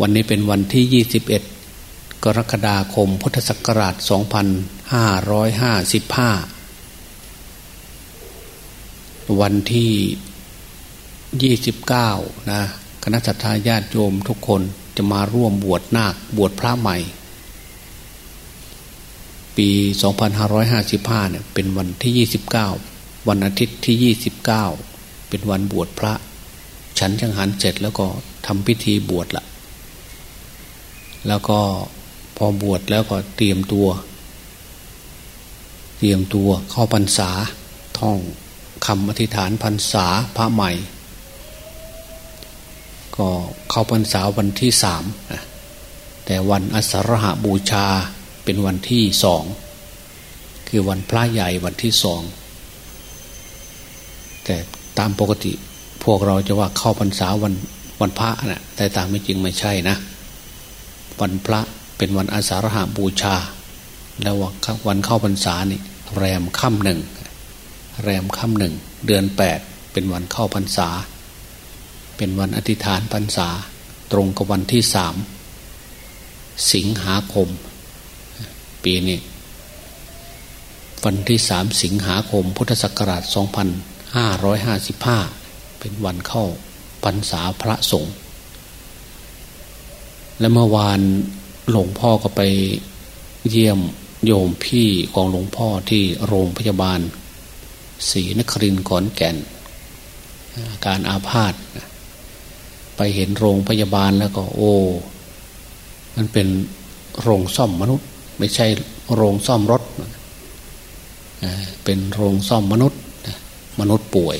วันนี้เป็นวันที่ 21 กรกฎาคม พุทธศักราช 2555 วันที่ 29 นะคณะสัตยาญาติโยมทุกคนจะมาร่วมบวชนาคบวชพระใหม่ ปี 2555 เนี่ยเป็นวันที่ 29 วันอาทิตย์ที่ 29 เป็นวันบวชพระ ฉันจังหันเสร็จแล้วก็ทำพิธีบวชละ แล้วก็พอบวชแล้วก็เตรียมตัว เตรียมตัวเข้าพรรษาท่องคำอธิษฐานพรรษาพระใหม่ ก็เข้าพรรษาวันที่สามแต่วันอสรหบูชาเป็นวันที่สอง คือวันพระใหญ่วันที่สอง แต่ตามปกติพวกเราจะว่าเข้าพรรษาวันวันพระนะแต่ตามไม่จริงไม่ใช่นะ วันพระเป็นวันอาสาฬหาบูชา แล้ววันเข้าพรรษานี่แรมค่ำหนึ่งแรมค่ำหนึ่งเดือนแปดเป็นวันเข้าพรรษา เป็นวันอธิษฐานพรรษา ตรงกับวันที่สามสิงหาคม ปีนี้วันที่สามสิงหาคม พุทธศักราชสองพันห้าร้อยห้าสิบห้าเป็นวันเข้าพรรษาพระสงฆ์ และเมื่อวานหลวงพ่อก็ไปเยี่ยมโยมพี่ของหลวงพ่อที่โรงพยาบาลศรีนครินทร์ขอนแก่น อาการอาพาธไปเห็นโรงพยาบาลแล้วก็โอ้ มันเป็นโรงซ่อมมนุษย์ ไม่ใช่โรงซ่อมรถ เป็นโรงซ่อมมนุษย์ มนุษย์ป่วย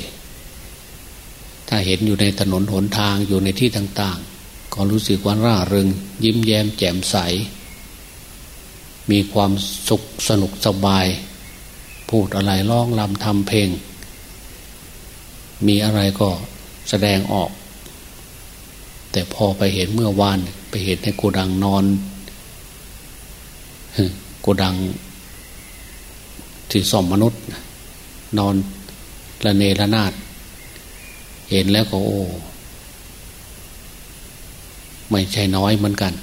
ถ้าเห็นอยู่ในถนนหนทางอยู่ในที่ต่างๆ ก็รู้สึกว่าร่าเริง ยิ้มแย้มแจ่มใส มีความสุขสนุกสบาย พูดอะไรร้องลำทำเพลง มีอะไรก็แสดงออก แต่พอไปเห็นเมื่อวานไปเห็นในโกดังนอนโกดังที่สอมมนุษย์ นอนระเนระนาด เห็นแล้วก็โอ้ ไม่ใช่น้อยเหมือนกัน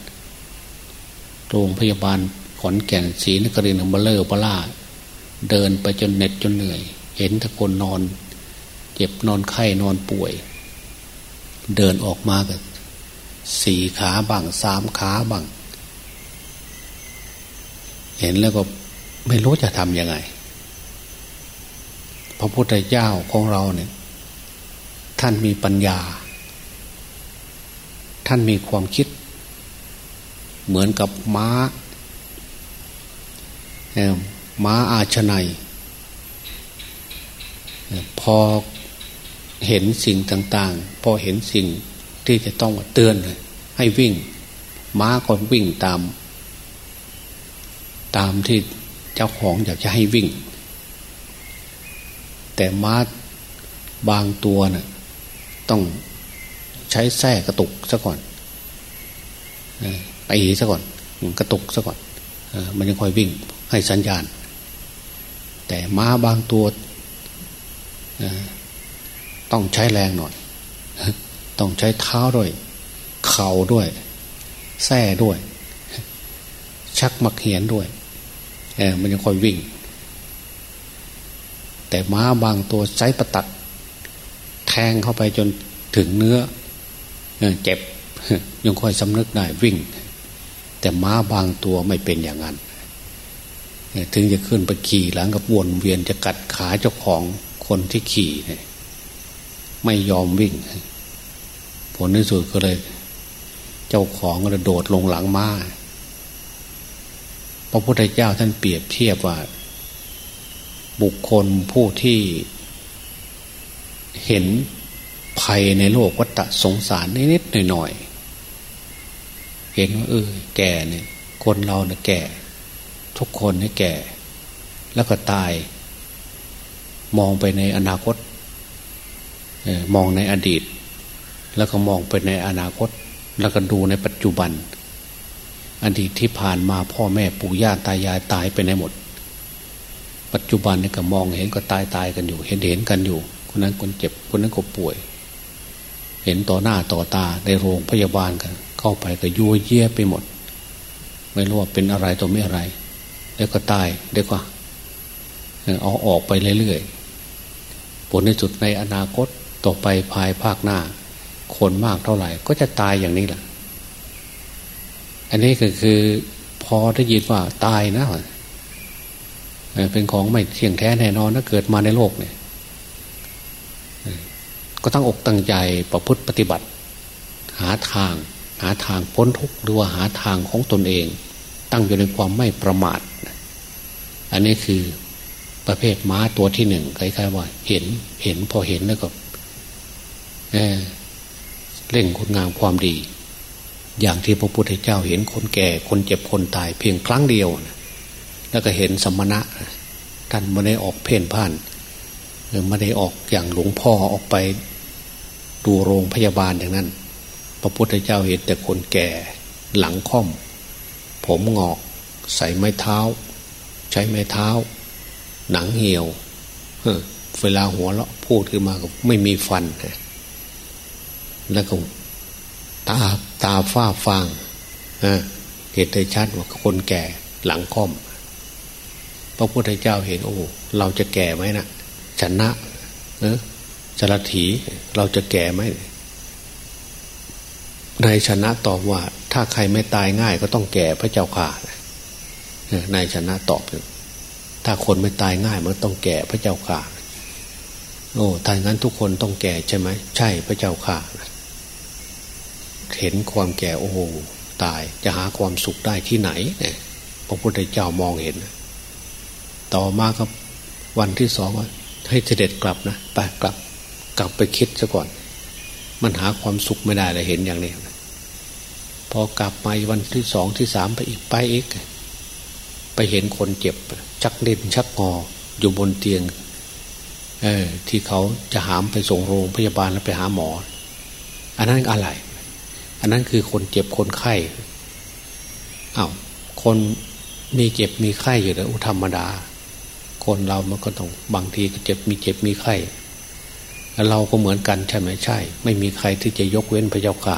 โรงพยาบาลขอนแก่นศรีนครินทร์เบลเลอร์ปลาเดินไปจนเหน็ดจนเหนื่อย เห็นตะคนนอน เจ็บนอนไข้นอนป่วย เดินออกมากับสี่ขาบังสามขาบังเห็นแล้วก็ไม่รู้จะทำยังไง พระพุทธเจ้าของเราเนี่ย ท่านมีปัญญา ท่านมีความคิด เหมือนกับม้าม้าอาชนัยพอเห็นสิ่งต่าง ๆ พอเห็นสิ่งที่จะต้องเตือนให้วิ่ง ม้าก็วิ่งตาม ตามที่เจ้าของอยากจะให้วิ่ง แต่ม้าบางตัวนะ่ะต้อง ใช้แส้กระตุกซะก่อนไปซะก่อนกระตุกซะก่อนมันยังคอยวิ่งให้สัญญาณ แต่ม้าบางตัวต้องใช้แรงหน่อย ต้องใช้เท้าด้วย เข่าด้วย แส้ด้วย ชักมักเหียนด้วยมันยังคอยวิ่ง แต่ม้าบางตัวใช้ประตัด แทงเข้าไปจนถึงเนื้อ เจ็บยังค่อยสำนึกได้วิ่ง แต่ม้าบางตัวไม่เป็นอย่างนั้น ถึงจะขึ้นไปขี่หลังกับวนเวียนจะกัดขาเจ้าของคนที่ขี่ไม่ยอมวิ่ง ผลที่สุดก็เลย เจ้าของก็เลยโดดลงหลังม้าพระพุทธเจ้าท่านเปรียบเทียบว่า บุคคลผู้ที่เห็น ภัยในโลกวัฏสงสารนิดๆหน่อยๆเห็นว่าเออแก่เนี่ยคนเราเนี่ยแก่ ทุกคนเนี่ยแก่ แล้วก็ตาย มองไปในอนาคตมองในอดีต แล้วก็มองไปในอนาคต แล้วก็ดูในปัจจุบัน อดีตที่ผ่านมาพ่อแม่ปู่ย่าตายายตายไปในหมด ปัจจุบันนี่ก็มองเห็นก็ตายตายกันอยู่ เห็นเห็นกันอยู่ คนนั้นคนเจ็บคนนั้นก็ป่วย เห็นต่อหน้าต่อตาในโรงพยาบาลกัน เข้าไปก็ยัวเยี่ยไปหมด ไม่รู้ว่าเป็นอะไรตัวไม่อะไร แล้วก็ตายเดี๋ยวก็เอาออกไปเรื่อยๆผลในสุดในอนาคตต่อไปภายภาคหน้า คนมากเท่าไหร่ ก็จะตายอย่างนี้แหละอันนี้ก็คือพอได้ยินว่าตายนะเป็นของไม่เที่ยงแท้แน่นอนถ้าเกิดมาในโลกเนี่ย ก็ตั้งอกตั้งใจประพฤติปฏิบัติ หาทาง หาทางพ้นทุกข์หรือว่าหาทางของตนเอง ตั้งอยู่ในความไม่ประมาท อันนี้คือประเภทม้าตัวที่หนึ่งคล้ายๆว่า เห็นเห็นพอเห็นแล้วก็เเร่งคุณงามความดี อย่างที่พระพุทธเจ้าเห็นคนแก่คนเจ็บคนตายเพียงครั้งเดียวแล้วก็เห็นสมณะท่านไม่ได้ออกเพ่นพ่านไม่ได้ออกอย่างหลวงพ่อออกไป ดูโรงพยาบาลอย่างนั้น พระพุทธเจ้าเห็นแต่คนแก่หลังค่อม ผมงอก ใส่ไม้เท้า ใช้ไม้เท้า หนังเหี่ยวเวลาหัวเราะพูดขึ้นมาก็ไม่มีฟัน แล้วก็ตาตาฝ้าฟางเห็นได้ชัดว่าคนแก่หลังค่อม พระพุทธเจ้าเห็นโอ้เราจะแก่ไหมนะชนะเออ จรถีเราจะแก่ไหมนายชนะตอบว่า ถ้าใครไม่ตายง่ายก็ต้องแก่พระเจ้าข่านายชนะตอบถ้าคนไม่ตายง่ายมันต้องแก่พระเจ้าข่าโอ้ถ้างั้นทุกคนต้องแก่ใช่ไหมใช่พระเจ้าข่าเห็นความแก่โอ้โหตายจะหาความสุขได้ที่ไหนเนี่ยพระพุทธเจ้ามองเห็น ต่อมาครับวันที่สองให้เสด็จกลับนะไปกลับ กลับไปคิดซะก่อน มันหาความสุขไม่ได้เลยเห็นอย่างนี้พอกลับมาวันที่สองที่สามไปอีกไปอีก ไปเห็นคนเจ็บ ชักเด่นชักงออยู่บนเตียง เออ ที่เขาจะหามไปส่งโรงพยาบาลแล้วไปหาหมอ อันนั้นอะไร อันนั้นคือคนเจ็บคนไข้อา้าวคนมีเจ็บมีไข้อยู่แล้วธรรมดา คนเรามันก็ต้องบางทีก็เจ็บมีเจ็บมีไข้ เราก็เหมือนกันใช่ไหมใช่ ไม่มีใครที่จะยกเว้นพระเจ้าข่า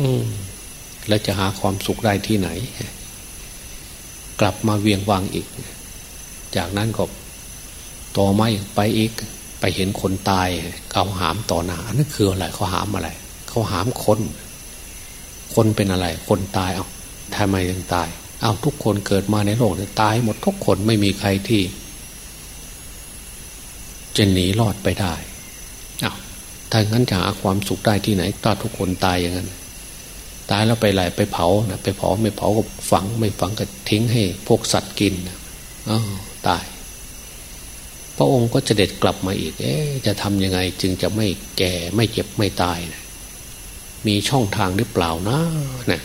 อืมแล้วจะหาความสุขได้ที่ไหน กลับมาเวียงวางอีก จากนั้นก็ต่อมาอีกไปอีก ไปเห็นคนตายเขาหามต่อหน้านั่นคืออะไรเขาหามอะไรเขาหามคนคนเป็นอะไร คนตายเอาทำไมถึงตาย เอาทุกคนเกิดมาในโลกเนี่ยตายหมดทุกคนไม่มีใครที่ จะหนีรอดไปได้เอาถ้างั้นจะหาความสุขได้ที่ไหนถ้าทุกคนตายอย่างนั้น ตายแล้วไปไหลไปเผานะไปเผาไม่เผาก็ฝัง ไม่ฝังก็ทิ้งให้พวกสัตว์กินอ๋อตาย พระองค์ก็จะเด็ดกลับมาอีก เอ๊จะทำยังไงจึงจะไม่แก่ไม่เจ็บไม่ตายนะมีช่องทางหรือเปล่านะนะ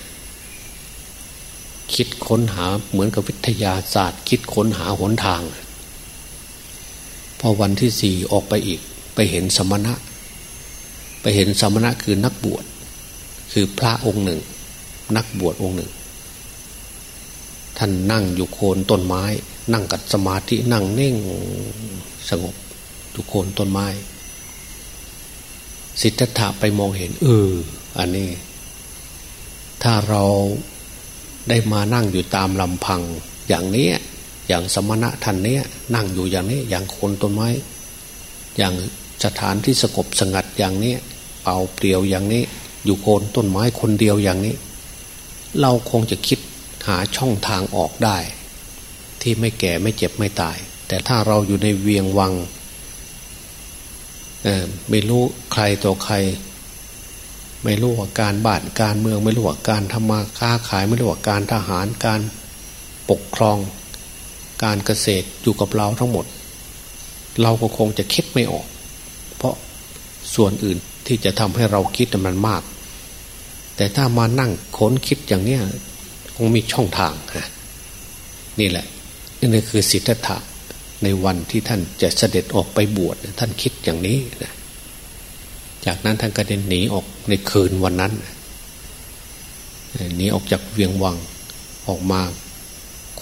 คิดค้นหาเหมือนกับวิทยาศาสตร์ คิดค้นหาหนทางพ อวันที่สี่ออกไปอีก ไปเห็นสมณะ ไปเห็นสมณะคือนักบวช คือพระองค์หนึ่ง นักบวชองค์หนึ่ง ท่านนั่งอยู่โคนต้นไม้ นั่งกัดสมาธินั่งเน่งสงบอยู่โคนต้นไม้ สิทธัตถะไปมองเห็น เออ อันนี้ ถ้าเราได้มานั่งอยู่ตามลำพังอย่างนี้ อย่างสมณะท่านนี้นั่งอยู่อย่างนี้ อย่างคนต้นไม้ อย่างสถานที่สงบสงัดอย่างนี้เป่าเปลี่ยวอย่างนี้ อยู่โคนต้นไม้คนเดียวอย่างนี้ เราคงจะคิดหาช่องทางออกได้ ที่ไม่แก่ไม่เจ็บไม่ตาย แต่ถ้าเราอยู่ในเวียงวังไม่รู้ใครต่อใคร ไม่รู้ว่าการบ้านการเมืองไม่รู้ว่าการทำมาค้าขายไม่รู้ว่าการทหารการปกครอง การเกษตรอยู่กับเราทั้งหมด เราก็คงจะคิดไม่ออก เพราะส่วนอื่นที่จะทำให้เราคิดมันมาก แต่ถ้ามานั่งค้นคิดอย่างเนี้ยคงมีช่องทางฮะนี่แหละนี่คือสิทธัตถะในวันที่ท่านจะเสด็จออกไปบวชท่านคิดอย่างนี้นะจากนั้นท่านก็เดินหนีออกในคืนวันนั้นหนีออกจากเวียงวังออกมา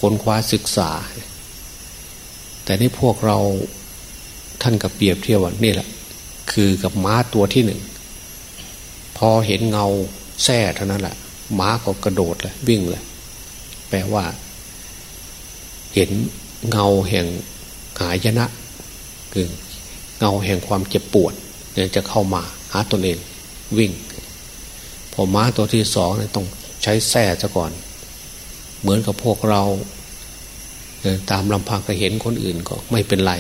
ค้นคว้าศึกษา แต่นี่พวกเราท่านกับเปรียบเทียบว่านี่แหละ คือกับม้าตัวที่หนึ่ง พอเห็นเงาแท่เท่านั้นแหละหมาก็กระโดดเลยวิ่งเลย แปลว่า เห็นเงาแห่งหายนะ คือเงาแห่งความเจ็บปวดเนี่ยจะเข้ามาหาตนเองวิ่ง พอม้าตัวที่สองเนี่ยต้องใช้แส้ซะก่อน เหมือนกับพวกเราตามลำพังก็เห็นคนอื่นก็ไม่เป็นไร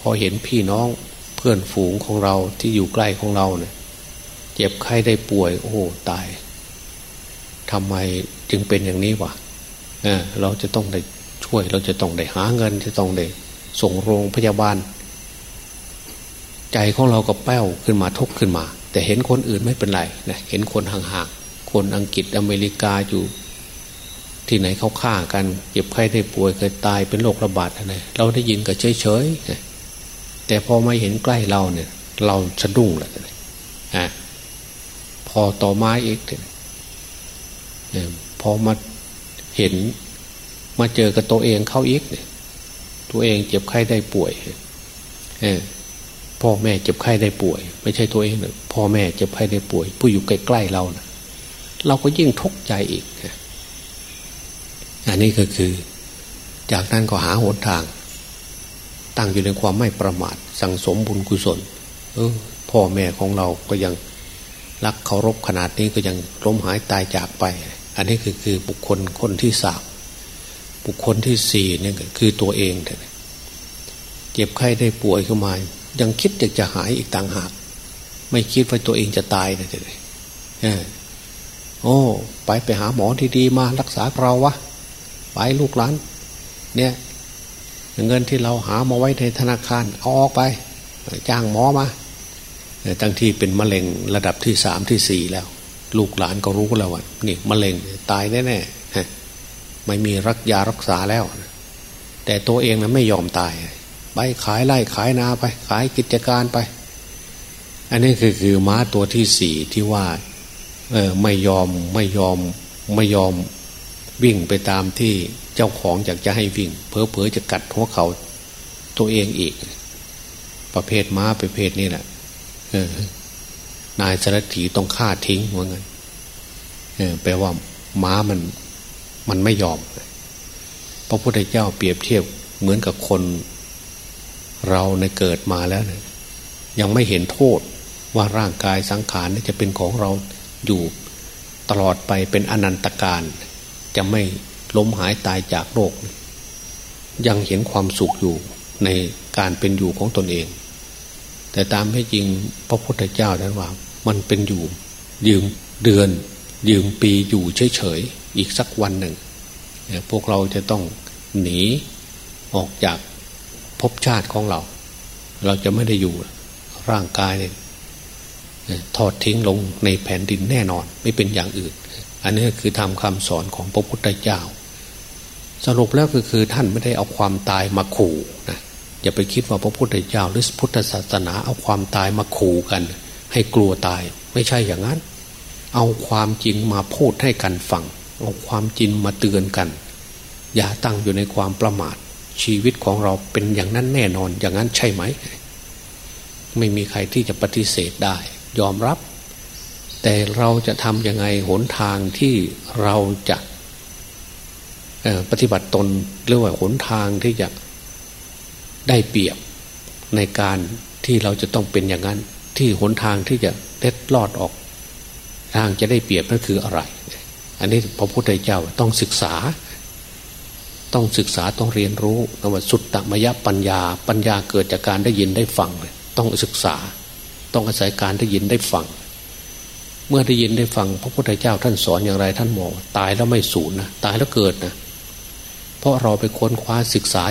พอเห็นพี่น้องเพื่อนฝูงของเราที่อยู่ใกล้ของเราเนี่ยเจ็บไข้ได้ป่วย โอ้ตายทำไมจึงเป็นอย่างนี้วะเเราจะต้องได้ช่วย เราจะต้องได้หาเงิน จะต้องได้ส่งโรงพยาบาล ใจของเราก็แป้วขึ้นมาทุกขึ้นมา แต่เห็นคนอื่นไม่เป็นไรนะเห็นคนห่างๆคนอังกฤษอเมริกาอยู่ ที่ไหนเขาฆ่ากันเจ็บไข้ได้ป่วยเคยตายเป็นโรคระบาดอะไรเราได้ยินก็เฉยเฉยแต่พอมาเห็นใกล้เราเนี่ย เราสะดุ้งเลยฮะพอต่อมาอีกพอมาเห็นมาเจอกับตัวเองเข้าอีกเนี่ย ตัวเองเจ็บไข้ได้ป่วยพ่อแม่เจ็บไข้ได้ป่วย ไม่ใช่ตัวเองเลยพ่อแม่เจ็บไข้ได้ป่วย ผู้อยู่ใกล้ๆเรานะเราก็ยิ่งทุกข์ใจอีก อันนี้ก็คือ จากนั้นก็หาหนทาง ตั้งอยู่ในความไม่ประมาท สั่งสมบุญกุศล เออ พ่อแม่ของเราก็ยังรักเคารพขนาดนี้ก็ยังล้มหายตายจากไป อันนี้คือคือบุคคลคนที่สามบุคคลที่สี่เนี่ยคือตัวเองเจ็บไข้ได้ป่วยขึ้นมา ยังคิดอยากจะหายอีกต่างหาก ไม่คิดว่าตัวเองจะตายเลยโอ้ ไปไปหาหมอที่ดีมารักษาเราวะ ไปลูกหลาน เนี่ยเงินที่เราหามาไว้ในธนาคาร เอาออกไป จ้างหมอมาตั้งที่เป็นมะเร็งระดับที่สามที่สี่แล้ว ลูกหลานก็รู้แล้วว่านี่มะเร็งตายแน่ๆไม่มีรักยารักษาแล้ว แต่ตัวเองนะไม่ยอมตาย ไปขายไร่ขายนาไป ขายกิจการไป อันนี้คือคือม้าตัวที่สี่ที่ว่า เออไม่ยอมไม่ยอมไม่ยอม วิ่งไปตามที่เจ้าของอยากจะให้วิ่ง เพอเพอจะกัดหัวเขาตัวเองอีก ประเภทม้าประเภทนี้แหละนายสารถีต้องฆ่าทิ้งว่างั้นแปลว่าม้ามันมันไม่ยอม พระพุทธเจ้าเปรียบเทียบเหมือนกับคนเราในเกิดมาแล้วยยังไม่เห็นโทษว่าร่างกายสังขารนี่จะเป็นของเราอยู่ตลอดไปเป็นอนันตการ จะไม่ล้มหายตายจากโรค ยังเห็นความสุขอยู่ในการเป็นอยู่ของตนเอง แต่ตามให้จริงพระพุทธเจ้านั้นว่า มันเป็นอยู่ ยืมเดือน ยืมปีอยู่เฉยๆอีกสักวันหนึ่ง พวกเราจะต้องหนีออกจากภพชาติของเรา เราจะไม่ได้อยู่ร่างกายเนี่ยทอดทิ้งลงในแผ่นดินแน่นอน ไม่เป็นอย่างอื่น อันนี้คือทำคำสอนของพระพุทธเจ้า สรุปแล้วก็คือท่านไม่ได้เอาความตายมาขู่นะอย่าไปคิดว่าพระพุทธเจ้าหรือพุทธศาสนาเอาความตายมาขู่กัน ให้กลัวตายไม่ใช่อย่างนั้น เอาความจริงมาพูดให้กันฟังเอาความจริงมาเตือนกัน อย่าตั้งอยู่ในความประมาท ชีวิตของเราเป็นอย่างนั้นแน่นอนอย่างนั้นใช่ไหม ไม่มีใครที่จะปฏิเสธได้ ยอมรับ แต่เราจะทำยังไงหนทางที่เราจะปฏิบัติตนหรือว่าหนทางที่จะได้เปรียบในการที่เราจะต้องเป็นอย่างนั้น ที่หนทางที่จะเล็ดลอดออก ทางจะได้เปรียบนั่นคืออะไร อันนี้พระพุทธเจ้าต้องศึกษา ต้องศึกษาต้องเรียนรู้ว่าสุดตมยปัญญา ปัญญาเกิดจากการได้ยินได้ฟังต้องศึกษา ต้องอาศัยการได้ยินได้ฟัง เมื่อได้ยินได้ฟังพระพุทธเจ้าท่านสอนอย่างไรท่านบอกตายแล้วไม่สูญนะตายแล้วเกิดนะเพราะเราไปค้นคว้าศึกษา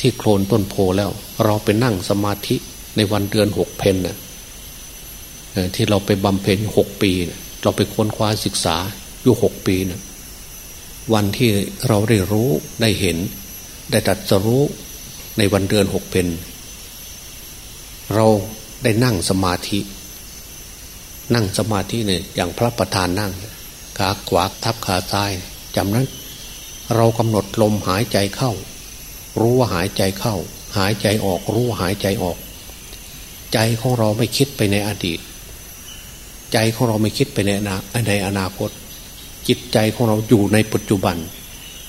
ที่โคลนต้นโพแล้ว เราไปนั่งสมาธิในวันเดือนหกเพนนะที่เราไปบำเพ็ญหกปีนะเราไปค้นคว้าศึกษาอยู่หกปีนะวันที่เราได้รู้ได้เห็น ได้ตัดสรู้ในวันเดือนหกเพนเราได้นั่งสมาธิ นั่งสมาธิเนี่ยอย่างพระประธานนั่งขาขวาทับขาซ้ายจำนั้น เรากำหนดลมหายใจเข้า รู้ว่าหายใจเข้า หายใจออกรู้ว่าหายใจออก ใจของเราไม่คิดไปในอดีต ใจของเราไม่คิดไปในอนาในอนาคต จิตใจของเราอยู่ในปัจจุบัน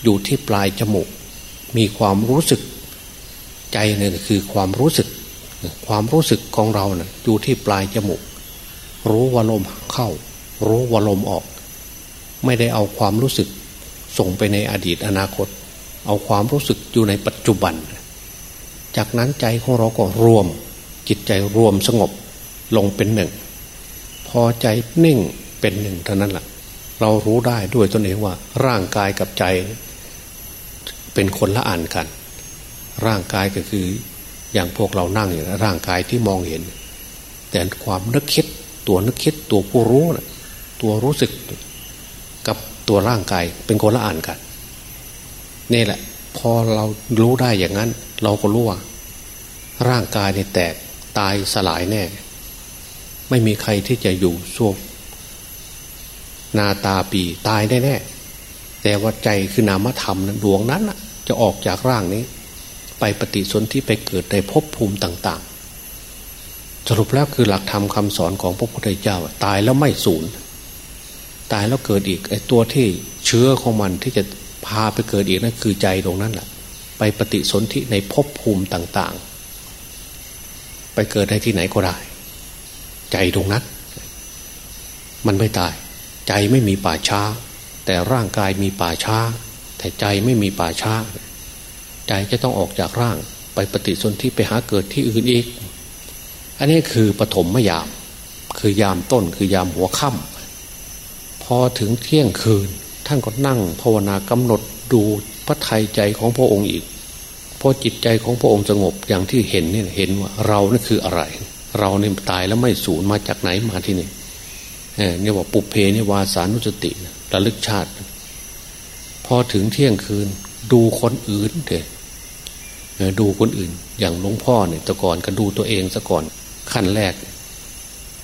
อยู่ที่ปลายจมูก มีความรู้สึก ใจเนี่ยคือความรู้สึก ความรู้สึกของเราเนะ่ยอยู่ที่ปลายจมูก รู้ว่าลมเข้า รู้ว่าลมออก ไม่ได้เอาความรู้สึกส่งไปในอดีตอนาคต เอาความรู้สึกอยู่ในปัจจุบัน จากนั้นใจของเราก็รวม จิตใจรวมสงบลงเป็นหนึ่ง พอใจนิ่งเป็นหนึ่งเท่านั้นแหละเรารู้ได้ด้วยตนเองว่า ร่างกายกับใจ เป็นคนละอ่านกัน ร่างกายก็คืออย่างพวกเรานั่งอยู่ร่างกายที่มองเห็น แต่ความนึกคิด ตัวนึกคิดตัวผู้รู้นะตัวรู้สึกกับตัวร่างกายเป็นคนละอ่านกันนี่แหละ พอเรารู้ได้อย่างนั้น เราก็รู้ว่าร่างกายเนี่ยแตกตายสลายแน่ ไม่มีใครที่จะอยู่ช่วงนาตาปีตายได้แน่แต่ว่าใจคือนามธรรมนั้นดวงนั้นจะออกจากร่างนี้ ไปปฏิสนธิไปเกิดในภพภูมิต่าง ๆ สรุปแล้วคือหลักธรรมคำสอนของพระพุทธเจ้า ตายแล้วไม่สูญตายแล้วเกิดอีกไอ้ตัวที่เชื้อของมันที่จะพาไปเกิดอีกนั่นคือใจตรงนั้นแหละไปปฏิสนธิในภพภูมิต่าง ๆ ไปเกิดได้ที่ไหนก็ได้ ใจตรงนั้น มันไม่ตาย ใจไม่มีป่าช้า แต่ร่างกายมีป่าช้า แต่ใจไม่มีป่าช้า ใจจะต้องออกจากร่าง ไปปฏิสนธิไปหาเกิดที่อื่นอีก อันนี้คือปฐมมยาม คือยามต้นคือยามหัวค่ำพอถึงเที่ยงคืน ท่านก็นั่งภาวนากำหนดดูพระทัยใจของพระองค์อีกพอจิตใจของพระองค์สงบอย่างที่เห็นเนี่ยเห็นว่าเรานั่คืออะไร เราเนี่ยตายแล้วไม่สูญมาจากไหนมาที่นี่เนี่ยว่าปุเพนี่วาสานุสติระลึกชาติ พอถึงเที่ยงคืน ดูคนอื่นเถอะดูคนอื่น อย่างหลวงพ่อเนี่ยแต่ก่อนก็ดูตัวเองซะก่อน ขั้นแรก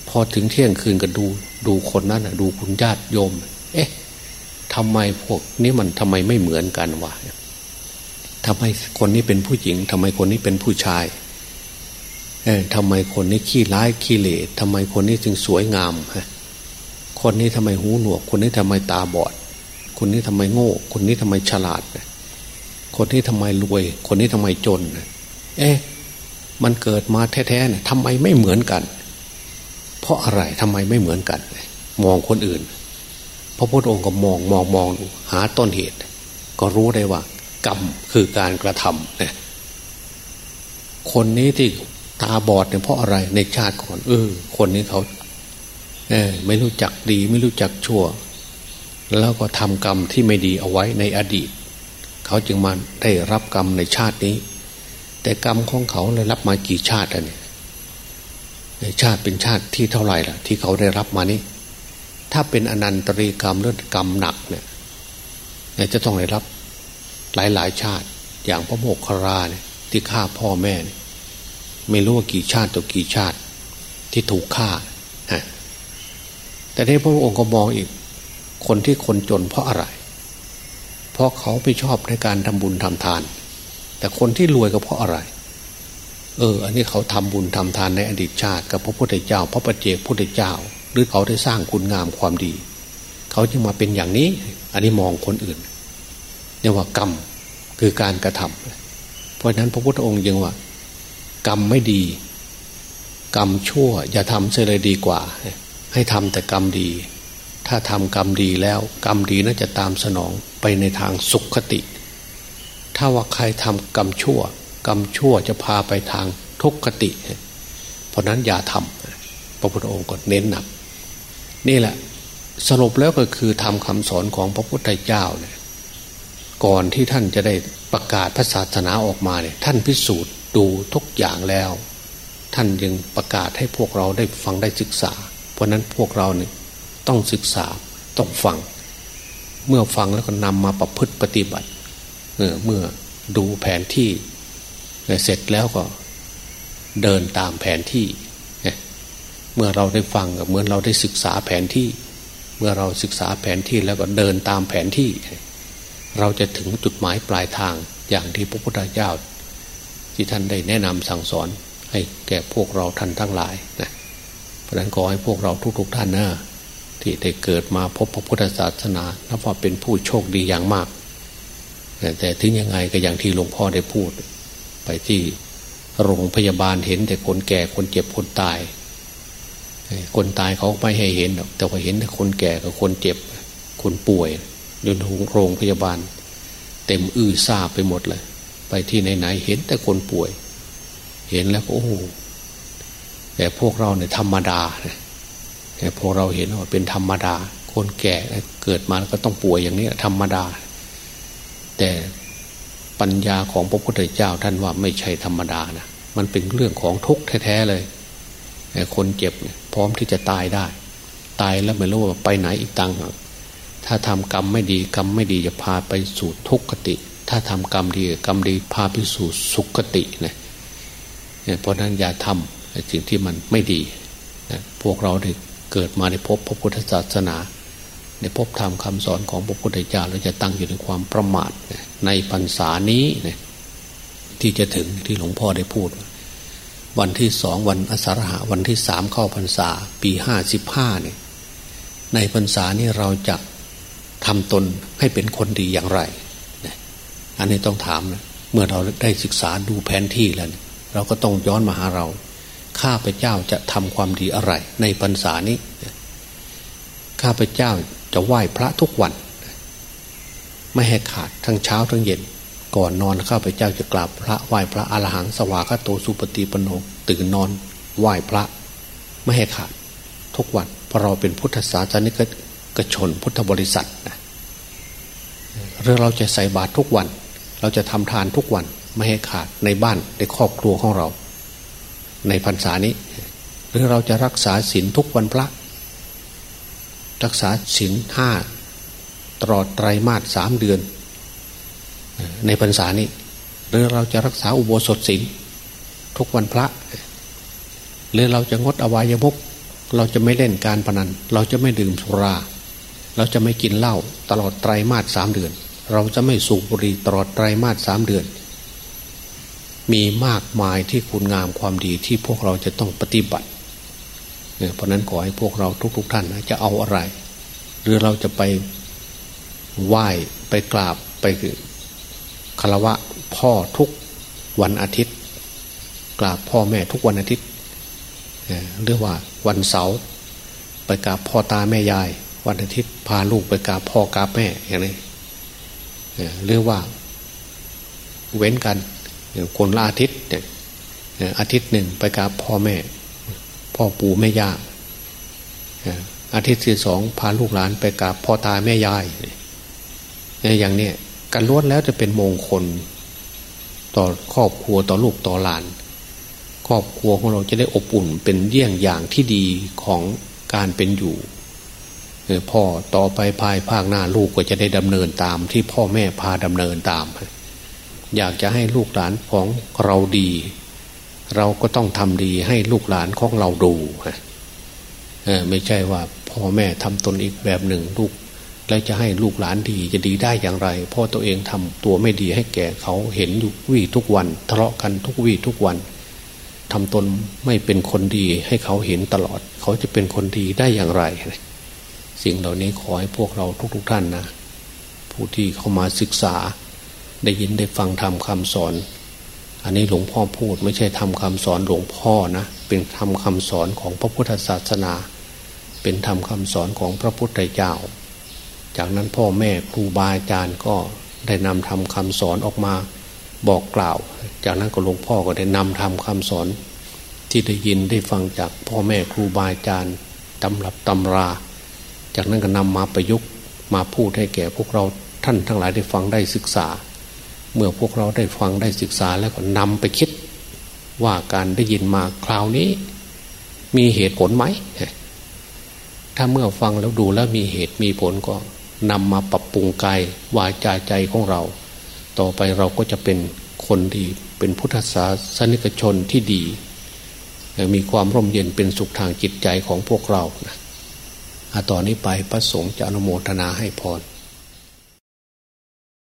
พอถึงเที่ยงคืนก็ดู ดูคนนั้นดูคุณญาติโยม เอ๊ะทำไมพวกนี้มันทำไมไม่เหมือนกันวะทำไมคนนี้เป็นผู้หญิงทำไมคนนี้เป็นผู้ชายเออทำไมคนนี้ขี้ร้ายขี้เหร่ทำไมคนนี้จึงสวยงามฮะคนนี้ทำไมหูหนวก คนนี้ทำไมตาบอด คนนี้ทำไมโง่ คนนี้ทำไมฉลาด คนนี้ทำไมรวย คนนี้ทำไมจน เอ๊ะ มันเกิดมาแท้ๆเนี่ยทำไมไม่เหมือนกัน เพราะอะไรทำไมไม่เหมือนกัน มองคนอื่น พระพุทธองค์ก็มองมองมองหาต้นเหตุ ก็รู้ได้ว่า กรรมคือการกระทำเนี่ยคนนี้ที่ตาบอดเนี่ยเพราะอะไรในชาติก่อนเออ คนนี้เขาเออไม่รู้จักดี ไม่รู้จักชั่ว แล้วก็ทำกรรมที่ไม่ดีเอาไว้ในอดีต เขาจึงมาได้รับกรรมในชาตินี้ แต่กรรมของเขาเลยรับมากี่ชาติแล้วเนี่ยชาติเป็นชาติที่เท่าไหร่ล่ะ ที่เขาได้รับมานี่ถ้าเป็นอนันตริกรรมเรื่องกรรมหนักเนี่ยจะต้องได้รับหลายๆชาติ อย่างพระโมกขราเนี่ยที่ฆ่าพ่อแม่เนี่ยไม่รู้ว่ากี่ชาติต่อกี่ชาติที่ถูกฆ่าแต่ในพระองค์ก็มองอีก คนที่คนจนเพราะอะไร เพราะเขาไม่ชอบในการทำบุญทำทาน แต่คนที่รวยก็เพราะอะไร เออ อันนี้เขาทำบุญทำทานในอดีตชาติ กับพระพุทธเจ้า พระปฏิเจกพุทธเจ้า หรือเขาได้สร้างคุณงามความดี เขาจึงมาเป็นอย่างนี้ อันนี้มองคนอื่นเรียกว่ากรรมคือการกระทำเพราะฉะนั้นพระพุทธองค์ยังว่า กรรมไม่ดี กรรมชั่ว อย่าทำเสียเลยดีกว่า ให้ทำแต่กรรมดี ถ้าทำกรรมดีแล้ว กรรมดีน่าจะตามสนองไปในทางสุขคติ ถ้าว่าใครทำกรรมชั่ว กรรมชั่วจะพาไปทางทุกขติ เพราะนั้นอย่าทำพระพุทธองค์ก็เน้นหนักนี่แหละสรุปแล้วก็คือทำคำสอนของพระพุทธเจ้าเนี่ยก่อนที่ท่านจะได้ประกาศพระศาสนาออกมาเนี่ยท่านพิสูจน์ดูทุกอย่างแล้ว ท่านยังประกาศให้พวกเราได้ฟังได้ศึกษา เพราะนั้นพวกเราเนี่ยต้องศึกษาต้องฟัง เมื่อฟังแล้วก็นำมาประพฤติปฏิบัติ เมื่อดูแผนที่เสร็จแล้วก็เดินตามแผนที่ เมื่อเราได้ฟังกับเหมือนเราได้ศึกษาแผนที่ เมื่อเราศึกษาแผนที่แล้วก็เดินตามแผนที่ เราจะถึงจุดหมายปลายทางอย่างที่พระพุทธเจ้าที่ท่านได้แนะนำสั่งสอนให้แก่พวกเราท่านทั้งหลายนะเพราะะนั้นขอให้พวกเราทุกๆท่านนะที่ได้เกิดมาพบพระพุทธศาสนานับว่าเป็นผู้โชคดีอย่างมาก แต่ถึงยังไงก็อย่างที่หลวงพ่อได้พูด ไปที่โรงพยาบาลเห็นแต่คนแก่คนเจ็บคนตาย คนตายเขาไม่ให้เห็นแต่ว่าเห็นแต่คนแก่กับคนเจ็บ คนป่วยอยู่โรงพยาบาล เต็มอื้อซาไปหมดเลย ไปที่ไหนๆเห็นแต่คนป่วย เห็นแล้วโอ้โหแต่พวกเราเนี่ยธรรมดาแต่พวกเราเห็นว่าเป็นธรรมดา คนแก่เกิดมาแล้วก็ต้องป่วยอย่างนี้ธรรมดา แต่ปัญญาของพระพุทธเจ้าท่านว่าไม่ใช่ธรรมดานะมันเป็นเรื่องของทุกข์แท้ๆเลยคนเจ็บพร้อมที่จะตายได้ ตายแล้วไม่รู้ว่าไปไหนอีกตังถ้าทำกรรมไม่ดีกรรมไม่ดีจะพาไปสู่ทุกขติ ถ้าทำกรรมดีกรรมดีพาไปสู่สุขตินะเพราะนั้นอย่าทำสิ่งที่มันไม่ดีนะพวกเราได้เกิดมาในพบพระพุทธศาสนา ในพบธรรมคาสอนของพระพุทธเจ้าเราจะตั้งอยู่ในความประมาทในพรรษานี้ที่จะถึงที่หลวงพ่อได้พูด วันที่สองวันอสารหะวันที่สามเข้าพรรษา ปีห้าสิบห้าเนี่ยในพรรษานี้เราจะทำตนให้เป็นคนดีอย่างไร อันนี้ต้องถามนะเมื่อเราได้ศึกษาดูแผนที่แล้ว เราก็ต้องย้อนมาหาเรา ข้าพเจ้าจะทำความดีอะไร ในพรรษานี้ ข้าพเจ้า จะไหว้พระทุกวัน ไม่ให้ขาดทั้งเช้าทั้งเย็น ก่อนนอนข้าพเจ้าจะกราบพระไหว้พระอรหังสวากาโตสุปฏิปโนตื่นนอน ไหว้พระ ไม่ให้ขาด ทุกวันเพราะเราเป็นพุทธศาสนิกชนพุทธบริษัทนะเรื่องเราจะใส่บาตรทุกวัน เราจะทำทานทุกวันไม่ให้ขาดในบ้านในครอบครัวของเรา ในพรรษานี้ หรือเราจะรักษาศีลทุกวันพระ รักษาศีลห้าตลอดไตรมาสสามเดือน ในพรรษานี้ หรือเราจะรักษาอุโบสถศีลทุกวันพระ หรือเราจะงดอวัยมุกเราจะไม่เล่นการพนัน เราจะไม่ดื่มสุรา เราจะไม่กินเหล้าตลอดไตรมาสสามเดือน เราจะไม่สูบบุหรี่ตลอดไตรมาสสามเดือน มีมากมายที่คุณงามความดีที่พวกเราจะต้องปฏิบัติ เพราะนั้นขอให้พวกเราทุก ๆทท่านนะจะเอาอะไร หรือเราจะไปไหว้ไปกราบไปคารวะพ่อทุกวันอาทิตย์ กราบพ่อแม่ทุกวันอาทิตย์หรือว่าวันเสาร์ไปกราบพ่อตาแม่ยาย วันอาทิตย์พาลูกไปกราบพ่อกราบแม่อย่างนี้หรือว่า เว้นกันคนละอาทิตย์อาทิตย์หนึ่งไปกราบพ่อแม่ พ่อปู่แม่ย่าอาทิตย์ที่สองพาลูกหลานไปกับพ่อตาแม่ยายอย่างนี้การล้วนแล้วจะเป็นมงคล ต่อครอบครัวต่อลูกต่อหลาน ครอบครัวของเราจะได้อบอุ่นเป็นเยี่ยงอย่างที่ดีของการเป็นอยู่พ่อต่อไปภายภาคหน้าลูกก็จะได้ดำเนินตามที่พ่อแม่พาดำเนินตาม อยากจะให้ลูกหลานของเราดี เราก็ต้องทำดีให้ลูกหลานของเราดูไม่ใช่ว่าพ่อแม่ทำตนอีกแบบหนึ่งลูกแล้วจะให้ลูกหลานดีจะดีได้อย่างไรพ่อตัวเองทำตัวไม่ดีให้แก่เขาเห็นทุกวี่ทุกวัน ทะเลาะกันทุกวี่ทุกวันทำตนไม่เป็นคนดีให้เขาเห็นตลอด เขาจะเป็นคนดีได้อย่างไร สิ่งเหล่านี้ขอให้พวกเราทุกๆทท่านนะ ผู้ที่เข้ามาศึกษา ได้ยินได้ฟังทำคำสอน อันนี้หลวงพ่อพูดไม่ใช่ทำคำสอนหลวงพ่อนะ เป็นทำคำสอนของพระพุทธศาสนา เป็นทำคำสอนของพระพุทธเจ้า จากนั้นพ่อแม่ครูบาอาจารย์ก็ได้นำทำคำสอนออกมาบอกกล่าว จากนั้นก็หลวงพ่อก็ได้นำทำคำสอน ที่ได้ยินได้ฟังจากพ่อแม่ครูบาอาจารย์ตำรับตำรา จากนั้นก็นำมาประยุกต์มาพูดให้แก่พวกเราท่านทั้งหลายได้ฟังได้ศึกษา เมื่อพวกเราได้ฟังได้ศึกษาแล้วก็นำไปคิดว่าการได้ยินมาคราวนี้ มีเหตุผลไหม ถ้าเมื่อฟังแล้วดูแล้วมีเหตุมีผลก็นำมาปรับปรุงกายวาจาใจของเรา ต่อไปเราก็จะเป็นคนดีเป็นพุทธศาสนิกชนที่ดี มีความร่มเย็นเป็นสุขทางจิตใจของพวกเรานะต่อนนี้ไปพระสงฆ์จะอนุโมทนาให้พร